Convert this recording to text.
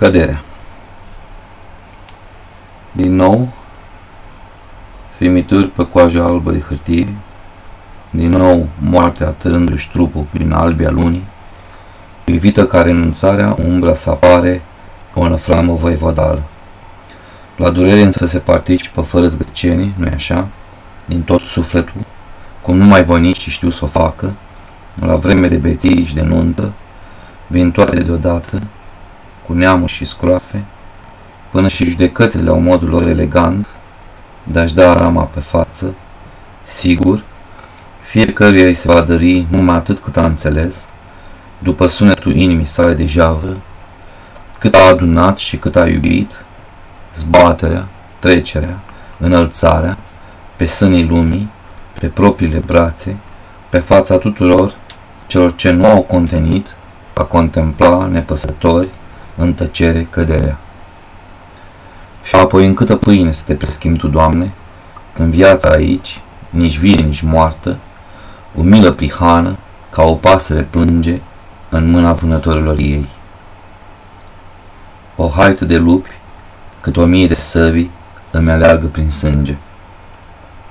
Căderea Din nou, frimituri pe coajă albă de hârtie, din nou moartea târându-și trupul prin albia lunii, privită ca renunțarea, umbra să apare o năframă voivodală. La durere însă se participă fără zgârcenii, nu-i așa? Din tot sufletul, cum numai voinicii știu să o facă, la vreme de beții și de nuntă, vin toate deodată, cu neamuri și scroafe, până și judecățile au modul lor elegant de a-și da rama pe față, sigur, fiecăruia îi se va dări numai atât cât a înțeles, după sunetul inimii sale de javă, cât a adunat și cât a iubit, zbaterea, trecerea, înălțarea, pe sânii lumii, pe propriile brațe, pe fața tuturor celor ce nu au contenit a contempla nepăsători în tăcere căderea. Și apoi în câtă pâine să te preschimbi tu, Doamne, când viața aici, nici vie, nici moartă, umilă prihană, ca o pasăre plânge în mâna vânătorilor ei. O haită de lupi, cât o mie de săbii, îmi aleargă prin sânge.